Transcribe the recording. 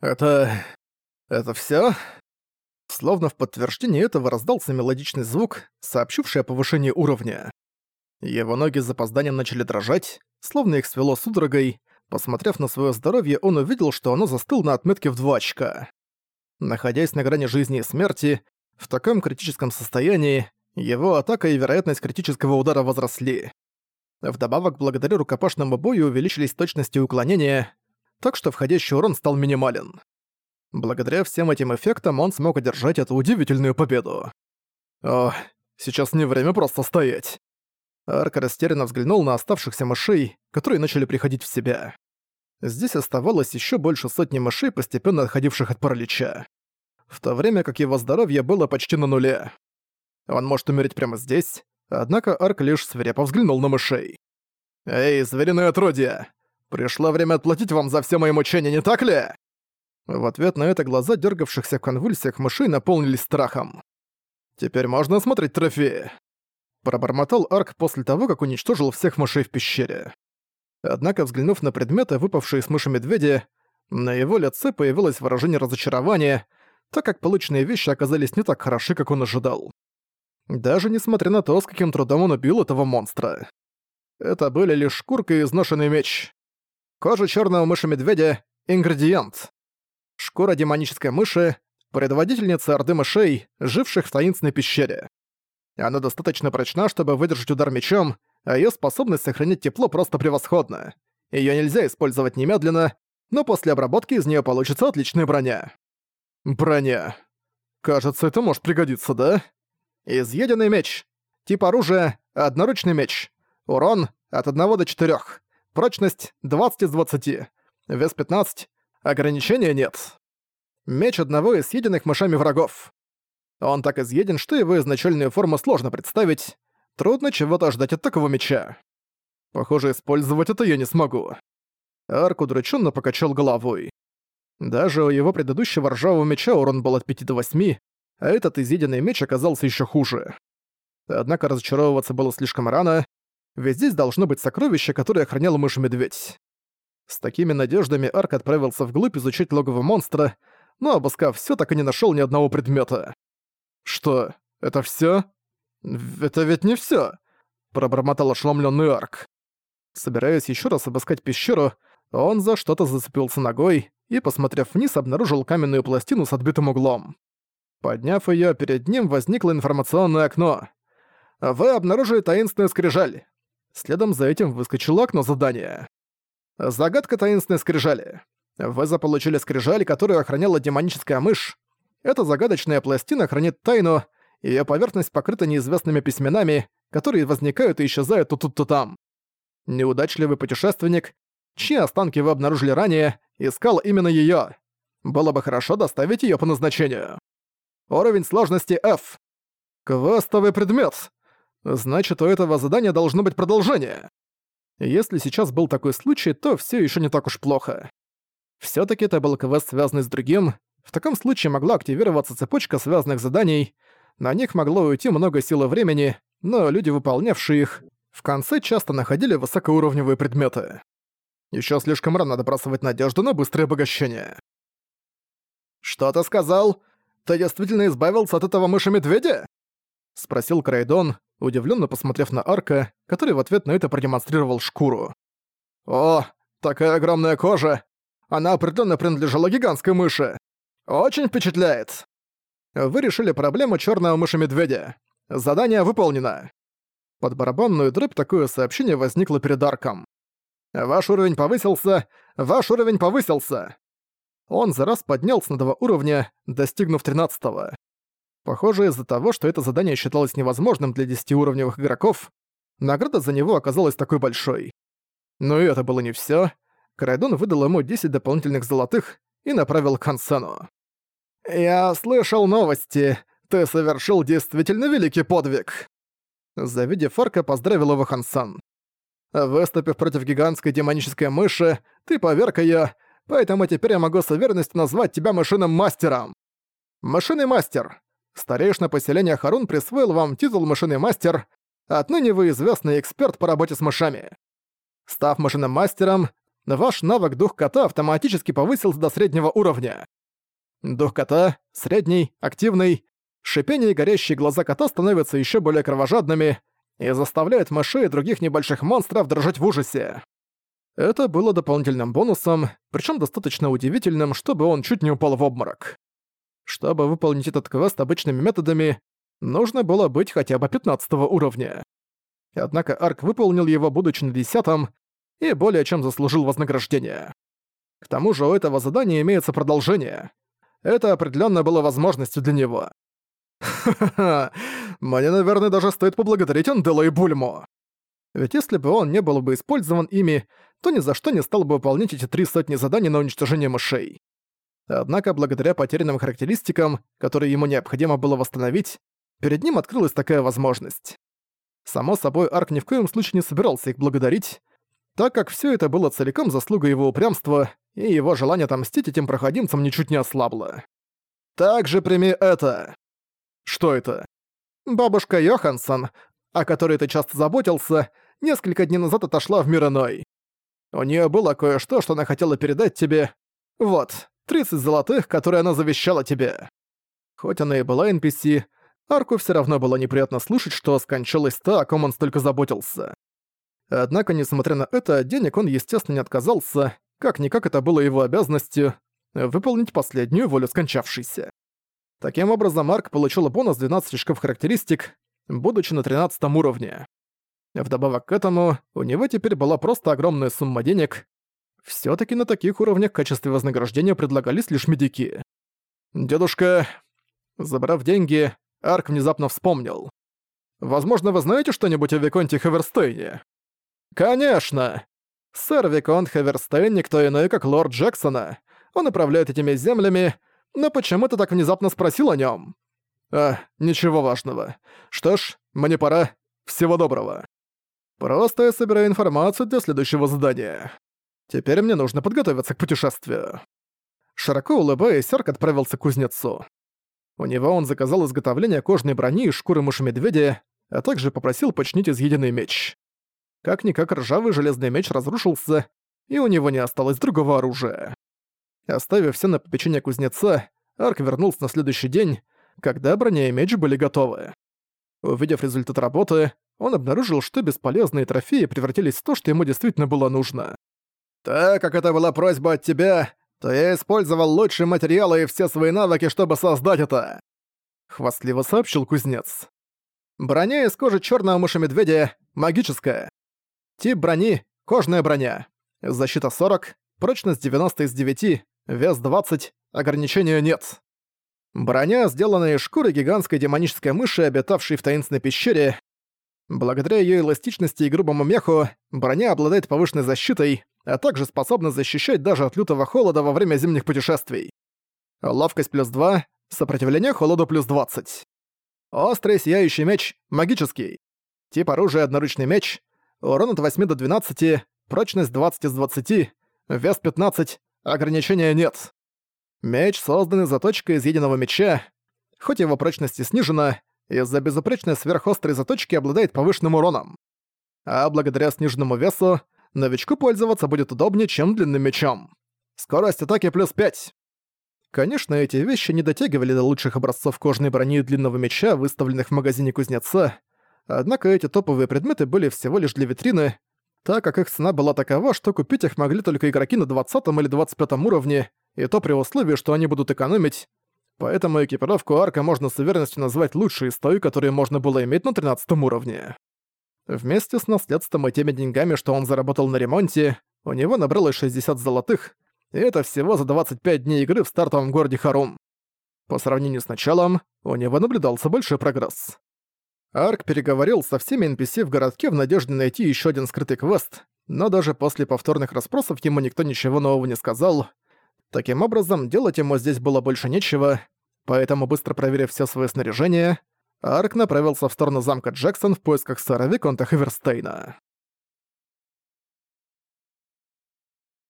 Это... это всё? Словно в подтверждение этого раздался мелодичный звук, сообщивший о повышении уровня. Его ноги с запозданием начали дрожать, словно их свело судорогой. Посмотрев на своё здоровье, он увидел, что оно застыло на отметке в 2 очка. Находясь на грани жизни и смерти, в таком критическом состоянии, его атака и вероятность критического удара возросли. Вдобавок, благодаря рукопашному бою увеличились точность и уклонения, так что входящий урон стал минимален. Благодаря всем этим эффектам он смог одержать эту удивительную победу. О, сейчас не время просто стоять. Арк растерянно взглянул на оставшихся мышей, которые начали приходить в себя. Здесь оставалось еще больше сотни мышей, постепенно отходивших от паралича. В то время как его здоровье было почти на нуле. Он может умереть прямо здесь, однако Арк лишь свирепо взглянул на мышей. «Эй, звериное отродье! Пришло время отплатить вам за все мои мучения, не так ли?» В ответ на это глаза дергавшихся в конвульсиях мышей наполнились страхом. «Теперь можно осмотреть трофеи?» Пробормотал Арк после того, как уничтожил всех мышей в пещере. Однако, взглянув на предметы, выпавшие с мыши медведя, на его лице появилось выражение разочарования, так как полученные вещи оказались не так хороши, как он ожидал. Даже несмотря на то, с каким трудом он убил этого монстра. Это были лишь шкурка и изношенный меч. Кожа черного мыши-медведя — ингредиент. Шкура демонической мыши — предводительница орды мышей, живших в таинственной пещере. Она достаточно прочна, чтобы выдержать удар мечом, а её способность сохранить тепло просто превосходна. Её нельзя использовать немедленно, но после обработки из неё получится отличная броня. Броня. Кажется, это может пригодиться, да? Изъеденный меч. Тип оружия — одноручный меч. Урон — от 1 до 4. Прочность — 20 из 20. Вес 15. Ограничения нет. Меч одного из съеденных мышами врагов. Он так изъеден, что его изначальную форму сложно представить. Трудно чего-то ожидать от такого меча. Похоже, использовать это я не смогу. Арк удрученно покачал головой. Даже у его предыдущего ржавого меча урон был от 5 до 8, а этот изъеденный меч оказался еще хуже. Однако разочаровываться было слишком рано, ведь здесь должно быть сокровище, которое охранял мышь-медведь. С такими надеждами Арк отправился вглубь изучить логово монстра, но обыскав все, так и не нашел ни одного предмета. «Что, это все? Это ведь не все, пробормотал ошеломленный Арк. Собираясь еще раз обыскать пещеру, он за что-то зацепился ногой и, посмотрев вниз, обнаружил каменную пластину с отбитым углом. Подняв ее, перед ним возникло информационное окно. «Вы обнаружили таинственную скрижаль». Следом за этим выскочило окно задания. Загадка таинственной скрижали. Вы заполучили скрижаль, которую охраняла демоническая мышь. Эта загадочная пластина хранит тайну, её поверхность покрыта неизвестными письменами, которые возникают и исчезают то тут, то там. Неудачливый путешественник, чьи останки вы обнаружили ранее, искал именно её. Было бы хорошо доставить её по назначению. Уровень сложности F. Квестовый предмет. Значит, у этого задания должно быть продолжение. Если сейчас был такой случай, то все еще не так уж плохо. все таки это был квест, связанный с другим. В таком случае могла активироваться цепочка связанных заданий, на них могло уйти много сил и времени, но люди, выполнявшие их, в конце часто находили высокоуровневые предметы. Еще слишком рано добрасывать надежду на быстрое обогащение. «Что ты сказал? Ты действительно избавился от этого мыши-медведя?» — спросил Крайдон, удивленно посмотрев на Арка, который в ответ на это продемонстрировал шкуру. «О, такая огромная кожа! Она определенно принадлежала гигантской мыши! Очень впечатляет!» Вы решили проблему черного мыши-медведя. Задание выполнено. Под барабанную дробь такое сообщение возникло перед Арком. Ваш уровень повысился! Ваш уровень повысился! Он за раз поднялся на два уровня, достигнув 13 -го. Похоже, из-за того, что это задание считалось невозможным для 10-уровневых игроков, награда за него оказалась такой большой. Но и это было не всё. Крайдон выдал ему 10 дополнительных золотых и направил к Хансену. «Я слышал новости. Ты совершил действительно великий подвиг!» Завидев Арка, поздравил его Хансан. «Выступив против гигантской демонической мыши, ты поверг её, поэтому теперь я могу с уверенностью назвать тебя мышиным мастером. Мышиный мастер. Старейшина поселения Харун присвоил вам титул «Мышиный мастер», отныне вы известный эксперт по работе с мышами. Став мышиным мастером, ваш навык Дух Кота автоматически повысился до среднего уровня. Дух Кота — средний, активный. Шипение и горящие глаза кота становятся еще более кровожадными и заставляют мышей и других небольших монстров дрожать в ужасе. Это было дополнительным бонусом, причем достаточно удивительным, чтобы он чуть не упал в обморок. Чтобы выполнить этот квест обычными методами, нужно было быть хотя бы 15 уровня. Однако Арк выполнил его, будучи на 10 и более чем заслужил вознаграждение. К тому же у этого задания имеется продолжение. Это определенно было возможностью для него. Ха-ха-ха, мне, наверное, даже стоит поблагодарить Андело и Бульмо. Ведь если бы он не был бы использован ими, то ни за что не стал бы выполнять эти три сотни заданий на уничтожение мышей. Однако, благодаря потерянным характеристикам, которые ему необходимо было восстановить, перед ним открылась такая возможность. Само собой, Арк ни в коем случае не собирался их благодарить, так как все это было целиком заслуга его упрямства, и его желание отомстить этим проходимцам ничуть не ослабло. «Также прими это!» «Что это?» «Бабушка Йоханссон, о которой ты часто заботился, несколько дней назад отошла в мир иной. У нее было кое-что, что она хотела передать тебе. Вот, 30 золотых, которые она завещала тебе. Хоть она и была NPC, Арку все равно было неприятно слышать, что скончалась та, о ком он столько заботился. Однако, несмотря на это, денег он, естественно, не отказался, как-никак это было его обязанностью выполнить последнюю волю скончавшейся. Таким образом, Арк получил бонус 12 очков характеристик, будучи на 13 уровне. Вдобавок к этому, у него теперь была просто огромная сумма денег. Все таки на таких уровнях в качестве вознаграждения предлагались лишь медики. «Дедушка...» Забрав деньги, Арк внезапно вспомнил. «Возможно, вы знаете что-нибудь о Виконте Хаверстейне?» «Конечно! Сэр Виконт Хаверстейн никто иной, как лорд Джексона. Он управляет этими землями, но почему ты так внезапно спросил о нем? «А, ничего важного. Что ж, мне пора. Всего доброго». Просто я собираю информацию для следующего задания. Теперь мне нужно подготовиться к путешествию. Широко улыбаясь, Арк отправился к кузнецу. У него он заказал изготовление кожной брони и шкуры мыши-медведя, а также попросил починить изъеденный меч. Как-никак ржавый железный меч разрушился, и у него не осталось другого оружия. Оставив все на попечение кузнеца, Арк вернулся на следующий день, когда броня и меч были готовы. Увидев результат работы, он обнаружил, что бесполезные трофеи превратились в то, что ему действительно было нужно. «Так как это была просьба от тебя, то я использовал лучшие материалы и все свои навыки, чтобы создать это!» Хвастливо сообщил кузнец. Броня из кожи черного мыши-медведя магическая. Тип брони — кожная броня. Защита 40, прочность 90 из 9, вес 20, ограничения нет. Броня, сделанная из шкуры гигантской демонической мыши, обитавшей в таинственной пещере. Благодаря ее эластичности и грубому меху, броня обладает повышенной защитой, а также способна защищать даже от лютого холода во время зимних путешествий. Ловкость плюс 2, сопротивление холоду плюс 20. Острый сияющий меч — магический. Тип оружия — одноручный меч. Урон от 8 до 12, прочность 20 из 20, вес 15, ограничения нет. Меч создан из заточки изъеденного меча. Хоть его прочность и снижена, из-за безупречной сверхострой заточки обладает повышенным уроном. А благодаря сниженному весу, новичку пользоваться будет удобнее, чем длинным мечом. Скорость атаки плюс 5. Конечно, эти вещи не дотягивали до лучших образцов кожной брони и длинного меча, выставленных в магазине кузнеца, однако эти топовые предметы были всего лишь для витрины, так как их цена была такова, что купить их могли только игроки на 20 или 25 уровне, и то при условии, что они будут экономить. Поэтому экипировку арка можно с уверенностью назвать лучшей из той, которую можно было иметь на 13 уровне. Вместе с наследством и теми деньгами, что он заработал на ремонте, у него набралось 60 золотых, и это всего за 25 дней игры в стартовом городе Харум. По сравнению с началом, у него наблюдался большой прогресс. Арк переговорил со всеми NPC в городке в надежде найти еще один скрытый квест, но даже после повторных расспросов ему никто ничего нового не сказал, Таким образом, делать ему здесь было больше нечего, поэтому быстро проверив все свое снаряжение, Арк направился в сторону замка Джексон в поисках сэра Виконта Хаверстейна.